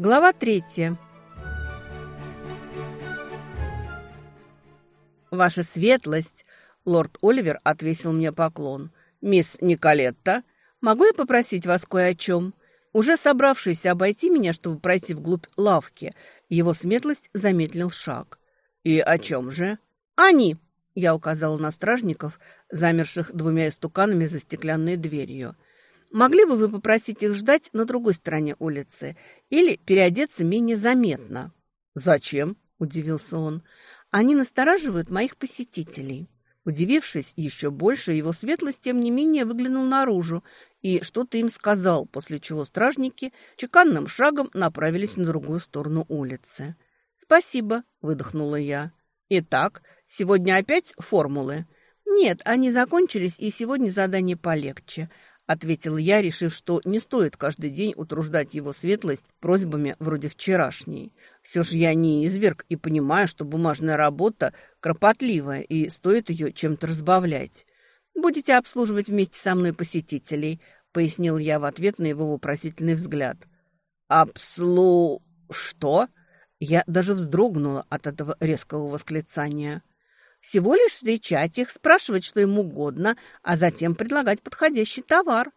Глава третья. «Ваша светлость!» — лорд Оливер отвесил мне поклон. «Мисс Николетта, могу я попросить вас кое о чем?» Уже собравшийся обойти меня, чтобы пройти вглубь лавки, его светлость замедлил шаг. «И о чем же?» «Они!» — я указала на стражников, замерших двумя истуканами за стеклянной дверью — Могли бы вы попросить их ждать на другой стороне улицы или переодеться менее заметно?» «Зачем?» – удивился он. «Они настораживают моих посетителей». Удивившись еще больше, его светлость, тем не менее, выглянул наружу и что-то им сказал, после чего стражники чеканным шагом направились на другую сторону улицы. «Спасибо», – выдохнула я. «Итак, сегодня опять формулы?» «Нет, они закончились, и сегодня задание полегче. Ответил я, решив, что не стоит каждый день утруждать его светлость просьбами вроде вчерашней. Все же я не изверг и понимаю, что бумажная работа кропотливая и стоит ее чем-то разбавлять. «Будете обслуживать вместе со мной посетителей», — пояснил я в ответ на его вопросительный взгляд. «Обслу... что?» Я даже вздрогнула от этого резкого восклицания. Всего лишь встречать их, спрашивать, что им угодно, а затем предлагать подходящий товар.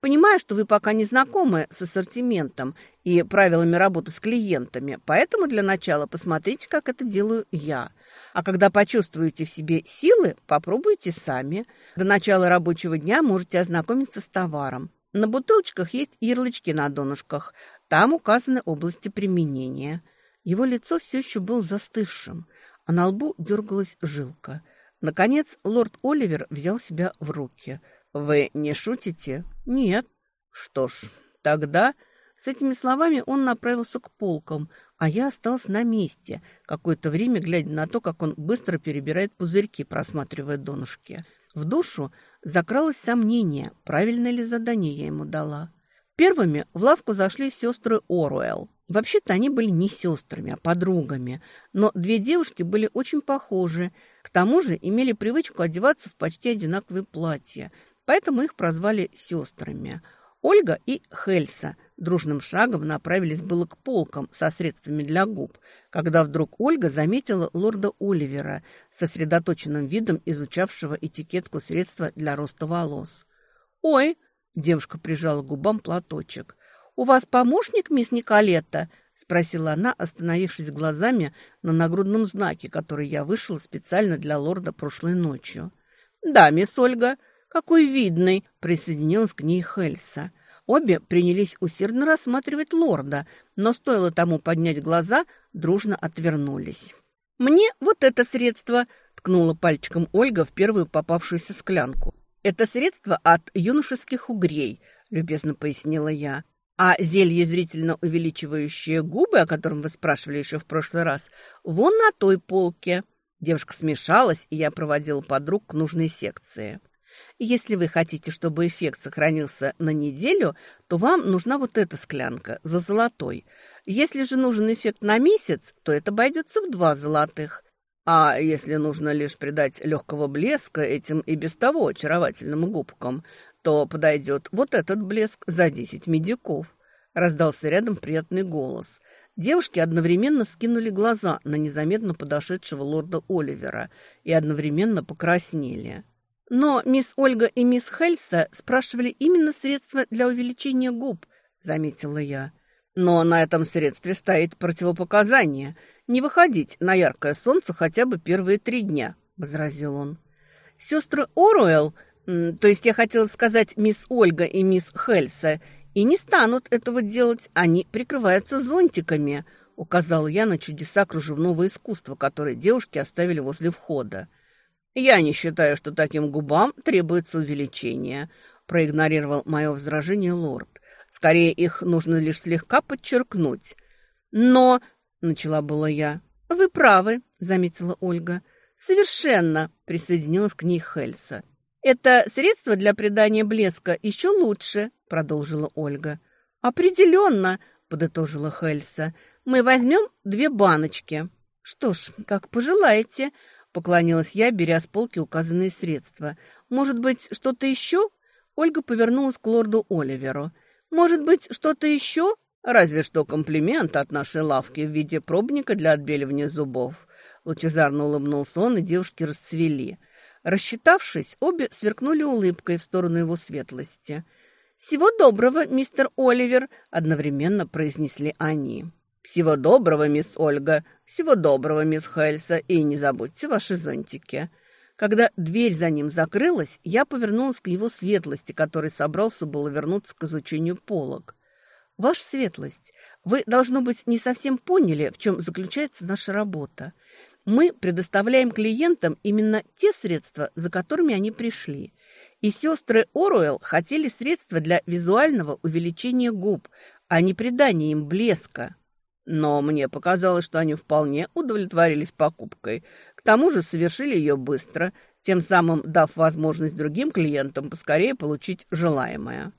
Понимаю, что вы пока не знакомы с ассортиментом и правилами работы с клиентами, поэтому для начала посмотрите, как это делаю я. А когда почувствуете в себе силы, попробуйте сами. До начала рабочего дня можете ознакомиться с товаром. На бутылочках есть ярлычки на донышках. Там указаны области применения. Его лицо все еще было застывшим а на лбу дергалась жилка. Наконец лорд Оливер взял себя в руки. «Вы не шутите?» «Нет». «Что ж, тогда...» С этими словами он направился к полкам, а я остался на месте, какое-то время глядя на то, как он быстро перебирает пузырьки, просматривая донышки. В душу закралось сомнение, правильно ли задание я ему дала. Первыми в лавку зашли сестры Оруэлл. Вообще-то они были не сестрами, а подругами, но две девушки были очень похожи, к тому же имели привычку одеваться в почти одинаковые платья, поэтому их прозвали сестрами. Ольга и Хельса дружным шагом направились было к полкам со средствами для губ, когда вдруг Ольга заметила лорда Оливера, сосредоточенным видом изучавшего этикетку средства для роста волос. «Ой!» Девушка прижала к губам платочек. «У вас помощник, мисс Николетта?» – спросила она, остановившись глазами на нагрудном знаке, который я вышел специально для лорда прошлой ночью. «Да, мисс Ольга, какой видный!» – присоединилась к ней Хельса. Обе принялись усердно рассматривать лорда, но стоило тому поднять глаза, дружно отвернулись. «Мне вот это средство!» – ткнула пальчиком Ольга в первую попавшуюся склянку. «Это средство от юношеских угрей», – любезно пояснила я. «А зелье, зрительно увеличивающее губы, о котором вы спрашивали еще в прошлый раз, вон на той полке». Девушка смешалась, и я проводила подруг к нужной секции. «Если вы хотите, чтобы эффект сохранился на неделю, то вам нужна вот эта склянка за золотой. Если же нужен эффект на месяц, то это обойдется в два золотых. А если нужно лишь придать легкого блеска этим и без того очаровательным губкам, то подойдет вот этот блеск за десять медиков. Раздался рядом приятный голос. Девушки одновременно скинули глаза на незаметно подошедшего лорда Оливера и одновременно покраснели. Но мисс Ольга и мисс Хельса спрашивали именно средства для увеличения губ, заметила я. Но на этом средстве стоит противопоказание – «Не выходить на яркое солнце хотя бы первые три дня», — возразил он. «Сестры Оруэлл, то есть я хотела сказать мисс Ольга и мисс Хельса, и не станут этого делать, они прикрываются зонтиками», — указал я на чудеса кружевного искусства, которые девушки оставили возле входа. «Я не считаю, что таким губам требуется увеличение», — проигнорировал мое возражение лорд. «Скорее, их нужно лишь слегка подчеркнуть». «Но...» — начала было я. «Вы правы», — заметила Ольга. «Совершенно», — присоединилась к ней Хельса. «Это средство для придания блеска еще лучше», — продолжила Ольга. «Определенно», — подытожила Хельса. «Мы возьмем две баночки». «Что ж, как пожелаете», — поклонилась я, беря с полки указанные средства. «Может быть, что-то еще?» Ольга повернулась к лорду Оливеру. «Может быть, что-то еще?» разве что комплимент от нашей лавки в виде пробника для отбеливания зубов». Лучезарно улыбнулся он, и девушки расцвели. Рассчитавшись, обе сверкнули улыбкой в сторону его светлости. «Всего доброго, мистер Оливер!» – одновременно произнесли они. «Всего доброго, мисс Ольга! Всего доброго, мисс Хельса! И не забудьте ваши зонтики!» Когда дверь за ним закрылась, я повернулась к его светлости, который собрался было вернуться к изучению полок. Ваша светлость, вы, должно быть, не совсем поняли, в чем заключается наша работа. Мы предоставляем клиентам именно те средства, за которыми они пришли. И сестры Оруэлл хотели средства для визуального увеличения губ, а не придания им блеска. Но мне показалось, что они вполне удовлетворились покупкой. К тому же совершили ее быстро, тем самым дав возможность другим клиентам поскорее получить желаемое.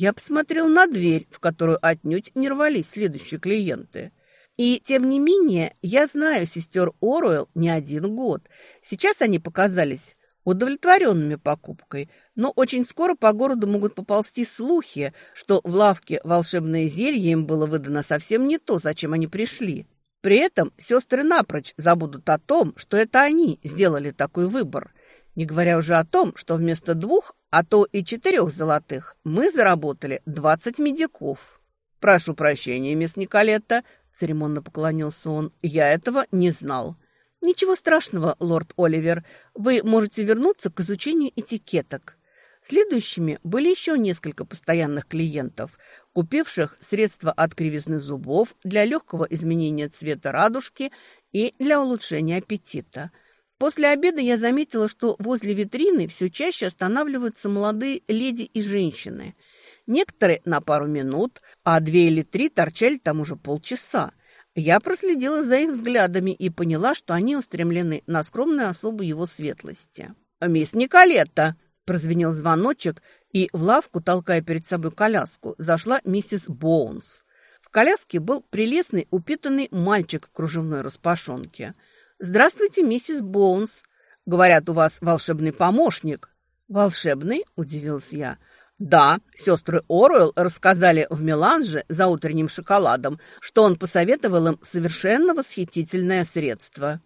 Я посмотрел на дверь, в которую отнюдь не рвались следующие клиенты. И, тем не менее, я знаю сестер Оруэлл не один год. Сейчас они показались удовлетворенными покупкой, но очень скоро по городу могут поползти слухи, что в лавке волшебное зелье им было выдано совсем не то, зачем они пришли. При этом сестры напрочь забудут о том, что это они сделали такой выбор. Не говоря уже о том, что вместо двух, а то и четырех золотых, мы заработали двадцать медиков. «Прошу прощения, мисс Николетта», — церемонно поклонился он, — «я этого не знал». «Ничего страшного, лорд Оливер, вы можете вернуться к изучению этикеток». Следующими были еще несколько постоянных клиентов, купивших средства от кривизны зубов для легкого изменения цвета радужки и для улучшения аппетита – После обеда я заметила, что возле витрины все чаще останавливаются молодые леди и женщины. Некоторые на пару минут, а две или три торчали там уже полчаса. Я проследила за их взглядами и поняла, что они устремлены на скромную особу его светлости. «Мисс Николетта!» – прозвенел звоночек, и в лавку, толкая перед собой коляску, зашла миссис Боунс. В коляске был прелестный упитанный мальчик в кружевной распашонке – «Здравствуйте, миссис Боунс. Говорят, у вас волшебный помощник». «Волшебный?» – удивился я. «Да, сестры Оруэлл рассказали в Меланже за утренним шоколадом, что он посоветовал им совершенно восхитительное средство».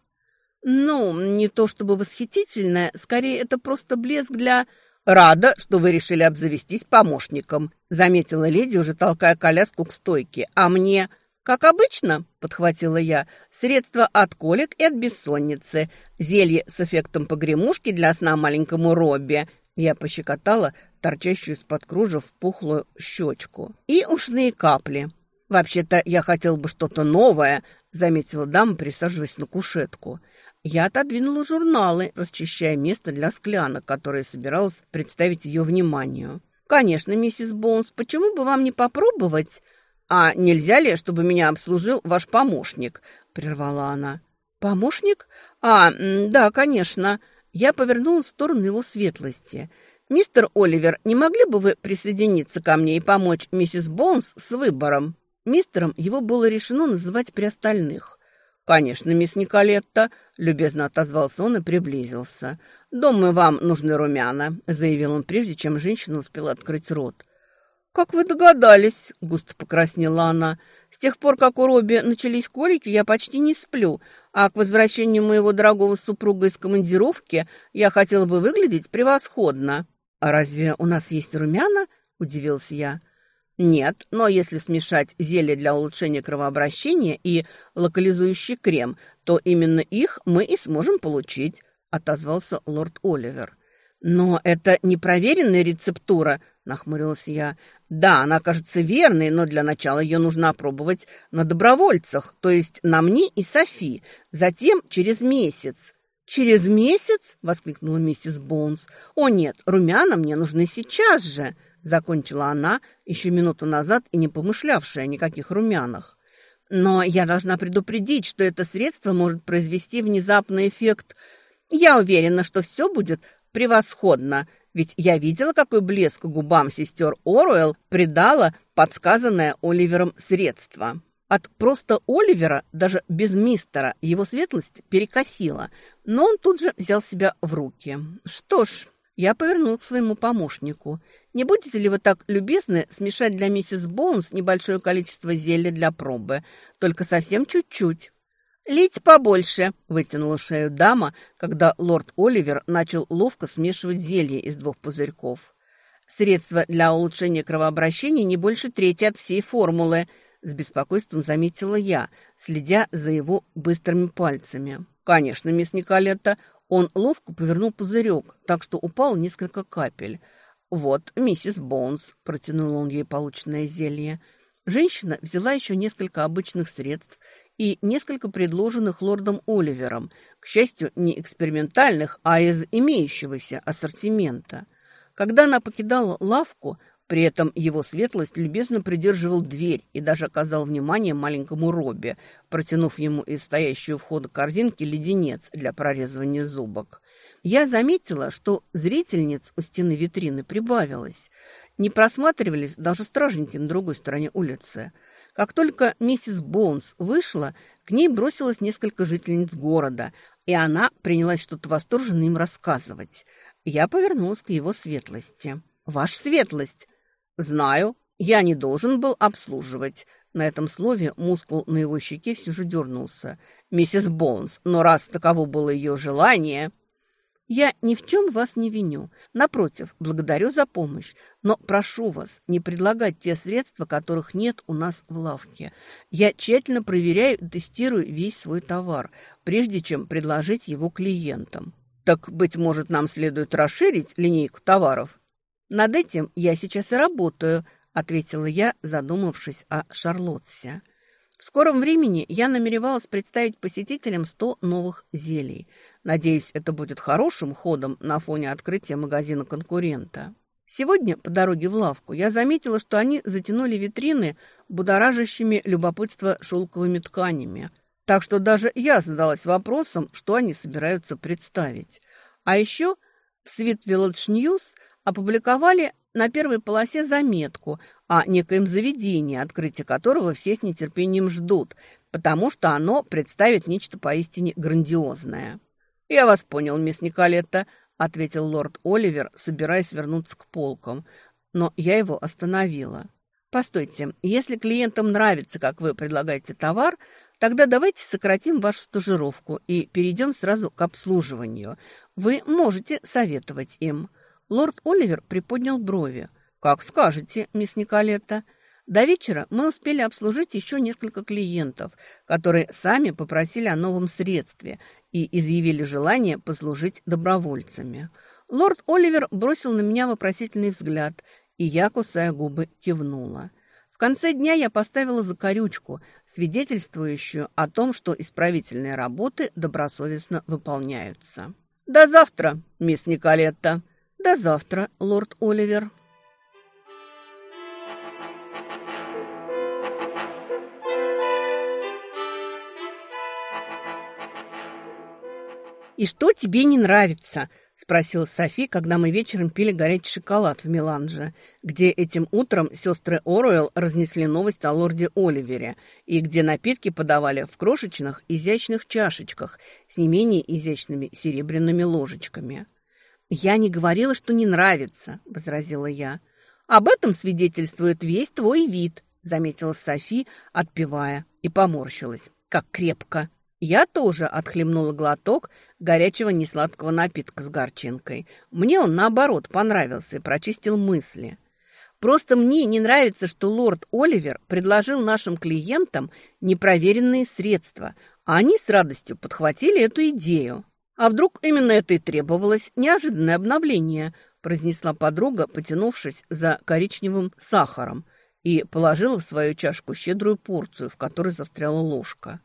«Ну, не то чтобы восхитительное, скорее это просто блеск для...» «Рада, что вы решили обзавестись помощником», — заметила леди, уже толкая коляску к стойке. «А мне...» «Как обычно», – подхватила я, – «средства от колик и от бессонницы, зелье с эффектом погремушки для сна маленькому Робби». Я пощекотала торчащую из-под кружев пухлую щечку. «И ушные капли». «Вообще-то я хотел бы что-то новое», – заметила дама, присаживаясь на кушетку. Я отодвинула журналы, расчищая место для склянок, которые собиралась представить ее вниманию. «Конечно, миссис Боунс, почему бы вам не попробовать?» «А нельзя ли, чтобы меня обслужил ваш помощник?» – прервала она. «Помощник? А, да, конечно». Я повернулась в сторону его светлости. «Мистер Оливер, не могли бы вы присоединиться ко мне и помочь миссис Бонс с выбором?» Мистером его было решено называть при остальных. «Конечно, мисс Николетта», — любезно отозвался он и приблизился. «Думаю, вам нужны румяна», — заявил он, прежде чем женщина успела открыть рот. «Как вы догадались?» – густо покраснела она. «С тех пор, как у Робби начались колики, я почти не сплю, а к возвращению моего дорогого супруга из командировки я хотела бы выглядеть превосходно». «А разве у нас есть румяна?» – удивился я. «Нет, но если смешать зелье для улучшения кровообращения и локализующий крем, то именно их мы и сможем получить», – отозвался лорд Оливер. «Но это непроверенная рецептура», Нахмурилась я. «Да, она кажется верной, но для начала ее нужно опробовать на добровольцах, то есть на мне и Софи, затем через месяц». «Через месяц?» – воскликнула миссис Боунс. «О нет, румяна мне нужны сейчас же!» – закончила она, еще минуту назад и не помышлявшая о никаких румянах. «Но я должна предупредить, что это средство может произвести внезапный эффект. Я уверена, что все будет превосходно!» Ведь я видела, какой блеск губам сестер Оруэлл придала подсказанное Оливером средство. От просто Оливера, даже без мистера, его светлость перекосила, но он тут же взял себя в руки. Что ж, я повернул к своему помощнику. «Не будете ли вы так любезны смешать для миссис Боунс небольшое количество зелья для пробы? Только совсем чуть-чуть». «Лить побольше», — вытянула шею дама, когда лорд Оливер начал ловко смешивать зелье из двух пузырьков. «Средство для улучшения кровообращения не больше трети от всей формулы», — с беспокойством заметила я, следя за его быстрыми пальцами. «Конечно, мисс Николетта». Он ловко повернул пузырек, так что упал несколько капель. «Вот, миссис Боунс», — протянул он ей полученное зелье. Женщина взяла еще несколько обычных средств и несколько предложенных лордом Оливером, к счастью, не экспериментальных, а из имеющегося ассортимента. Когда она покидала лавку, при этом его светлость любезно придерживал дверь и даже оказал внимание маленькому Робби, протянув ему из стоящего входа корзинки леденец для прорезывания зубок. Я заметила, что зрительниц у стены витрины прибавилось. Не просматривались даже стражники на другой стороне улицы – как только миссис Боунс вышла, к ней бросилось несколько жительниц города, и она принялась что-то восторженно им рассказывать. Я повернулась к его светлости. Ваш светлость!» «Знаю, я не должен был обслуживать». На этом слове мускул на его щеке все же дернулся. «Миссис Боунс, но раз таково было ее желание...» Я ни в чем вас не виню. Напротив, благодарю за помощь. Но прошу вас не предлагать те средства, которых нет у нас в лавке. Я тщательно проверяю и тестирую весь свой товар, прежде чем предложить его клиентам. Так, быть может, нам следует расширить линейку товаров? Над этим я сейчас и работаю, ответила я, задумавшись о Шарлотте. В скором времени я намеревалась представить посетителям 100 новых зелий – Надеюсь, это будет хорошим ходом на фоне открытия магазина конкурента. Сегодня по дороге в лавку я заметила, что они затянули витрины будоражащими любопытство шелковыми тканями. Так что даже я задалась вопросом, что они собираются представить. А еще в Sweet Village News опубликовали на первой полосе заметку о некоем заведении, открытие которого все с нетерпением ждут, потому что оно представит нечто поистине грандиозное. «Я вас понял, мисс Николетта», — ответил лорд Оливер, собираясь вернуться к полкам. Но я его остановила. «Постойте, если клиентам нравится, как вы предлагаете товар, тогда давайте сократим вашу стажировку и перейдем сразу к обслуживанию. Вы можете советовать им». Лорд Оливер приподнял брови. «Как скажете, мисс Николетта». До вечера мы успели обслужить еще несколько клиентов, которые сами попросили о новом средстве и изъявили желание послужить добровольцами. Лорд Оливер бросил на меня вопросительный взгляд, и я, кусая губы, кивнула. В конце дня я поставила закорючку, свидетельствующую о том, что исправительные работы добросовестно выполняются. «До завтра, мисс Николетта!» «До завтра, лорд Оливер!» «И что тебе не нравится?» – спросила Софи, когда мы вечером пили горячий шоколад в Меланже, где этим утром сестры Оруэлл разнесли новость о лорде Оливере и где напитки подавали в крошечных изящных чашечках с не менее изящными серебряными ложечками. «Я не говорила, что не нравится», – возразила я. «Об этом свидетельствует весь твой вид», – заметила Софи, отпивая и поморщилась. «Как крепко!» Я тоже отхлебнула глоток горячего несладкого напитка с горчинкой. Мне он, наоборот, понравился и прочистил мысли. Просто мне не нравится, что лорд Оливер предложил нашим клиентам непроверенные средства, а они с радостью подхватили эту идею. А вдруг именно это и требовалось неожиданное обновление, произнесла подруга, потянувшись за коричневым сахаром, и положила в свою чашку щедрую порцию, в которой застряла ложка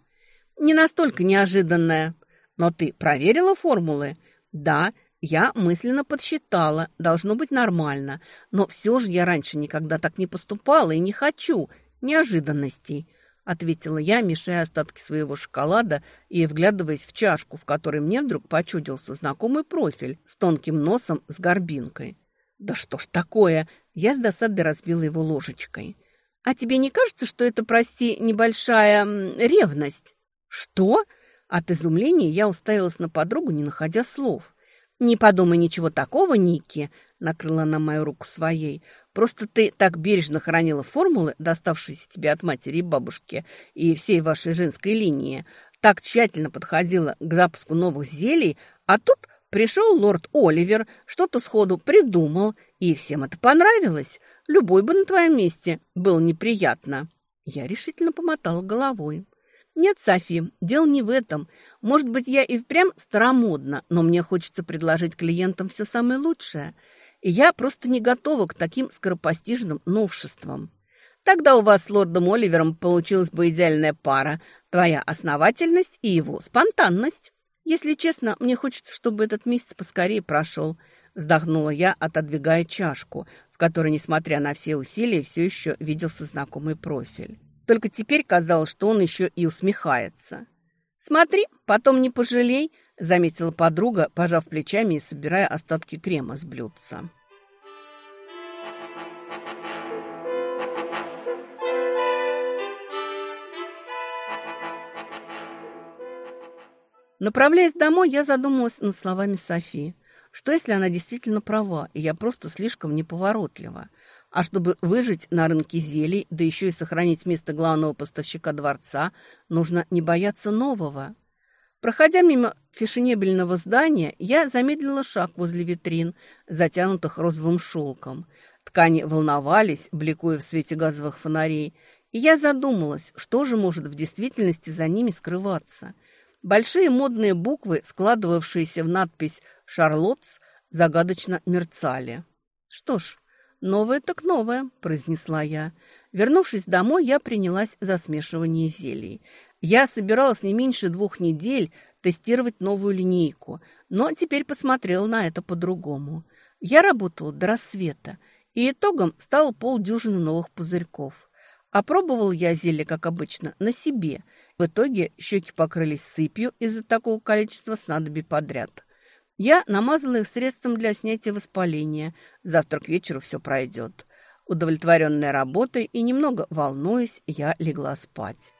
не настолько неожиданное. Но ты проверила формулы? Да, я мысленно подсчитала. Должно быть нормально. Но все же я раньше никогда так не поступала и не хочу неожиданностей. Ответила я, мешая остатки своего шоколада и вглядываясь в чашку, в которой мне вдруг почудился знакомый профиль с тонким носом с горбинкой. «Да что ж такое!» Я с досадой разбила его ложечкой. «А тебе не кажется, что это, прости, небольшая ревность?» «Что?» От изумления я уставилась на подругу, не находя слов. «Не подумай ничего такого, Ники!» — накрыла она мою руку своей. «Просто ты так бережно хранила формулы, доставшиеся тебе от матери и бабушки, и всей вашей женской линии, так тщательно подходила к запуску новых зелий, а тут пришел лорд Оливер, что-то сходу придумал, и всем это понравилось. Любой бы на твоем месте было неприятно». Я решительно помотала головой. «Нет, Софи, дело не в этом. Может быть, я и впрямь старомодна, но мне хочется предложить клиентам все самое лучшее. И я просто не готова к таким скоропостижным новшествам». «Тогда у вас с лордом Оливером получилась бы идеальная пара. Твоя основательность и его спонтанность. Если честно, мне хочется, чтобы этот месяц поскорее прошел». Вздохнула я, отодвигая чашку, в которой, несмотря на все усилия, все еще виделся знакомый профиль. Только теперь казалось, что он еще и усмехается. «Смотри, потом не пожалей», – заметила подруга, пожав плечами и собирая остатки крема с блюдца. Направляясь домой, я задумалась над словами Софии. Что, если она действительно права, и я просто слишком неповоротлива? А чтобы выжить на рынке зелий, да еще и сохранить место главного поставщика дворца, нужно не бояться нового. Проходя мимо фешенебельного здания, я замедлила шаг возле витрин, затянутых розовым шелком. Ткани волновались, бликуя в свете газовых фонарей, и я задумалась, что же может в действительности за ними скрываться. Большие модные буквы, складывавшиеся в надпись «Шарлотс», загадочно мерцали. Что ж, «Новое так новое», – произнесла я. Вернувшись домой, я принялась за смешивание зелий. Я собиралась не меньше двух недель тестировать новую линейку, но теперь посмотрела на это по-другому. Я работала до рассвета, и итогом стало полдюжины новых пузырьков. Опробовал я зелье, как обычно, на себе. В итоге щеки покрылись сыпью из-за такого количества снадобий подряд. Я намазала их средством для снятия воспаления. Завтра к вечеру все пройдет. Удовлетворенная работой и немного волнуясь, я легла спать.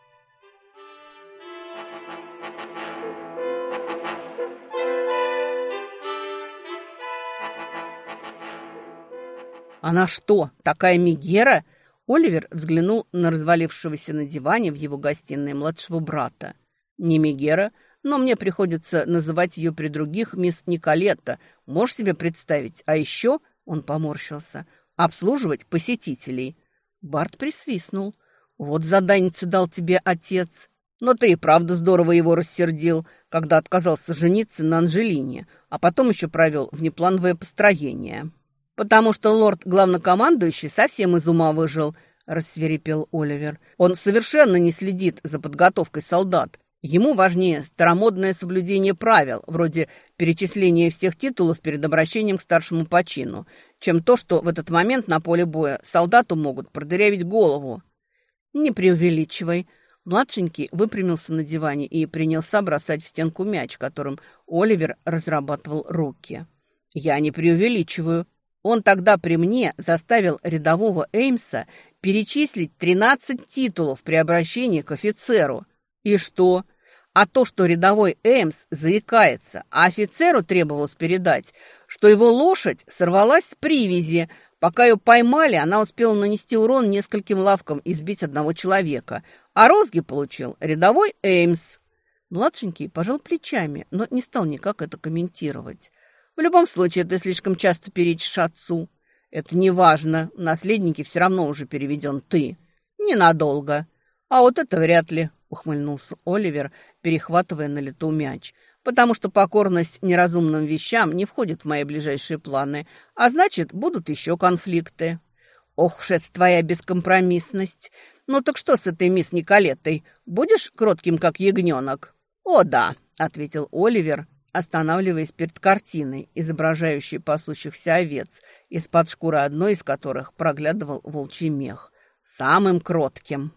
«Она что, такая мигера?» Оливер взглянул на развалившегося на диване в его гостиной младшего брата. «Не мигера», но мне приходится называть ее при других мисс Николетта. Можешь себе представить? А еще...» — он поморщился. «Обслуживать посетителей». Барт присвистнул. «Вот заданница дал тебе отец. Но ты и правда здорово его рассердил, когда отказался жениться на Анжелине, а потом еще провел внеплановое построение». «Потому что лорд-главнокомандующий совсем из ума выжил», — рассверепел Оливер. «Он совершенно не следит за подготовкой солдат. Ему важнее старомодное соблюдение правил, вроде перечисления всех титулов перед обращением к старшему почину, чем то, что в этот момент на поле боя солдату могут продырявить голову. «Не преувеличивай». Младшенький выпрямился на диване и принялся бросать в стенку мяч, которым Оливер разрабатывал руки. «Я не преувеличиваю». Он тогда при мне заставил рядового Эймса перечислить 13 титулов при обращении к офицеру. «И что?» А то, что рядовой Эмс заикается, а офицеру требовалось передать, что его лошадь сорвалась с привязи. Пока ее поймали, она успела нанести урон нескольким лавкам и сбить одного человека. А розги получил рядовой Эмс. Младшенький пожал плечами, но не стал никак это комментировать. «В любом случае, ты слишком часто перечишь отцу». «Это не важно. В все равно уже переведен ты». «Ненадолго». «А вот это вряд ли. — ухмыльнулся Оливер, перехватывая на лету мяч. «Потому что покорность неразумным вещам не входит в мои ближайшие планы, а значит, будут еще конфликты». «Ох уж это твоя бескомпромиссность! Ну так что с этой мисс Николеттой? Будешь кротким, как ягненок?» «О, да!» — ответил Оливер, останавливаясь перед картиной, изображающей пасущихся овец, из-под шкуры одной из которых проглядывал волчий мех. «Самым кротким!»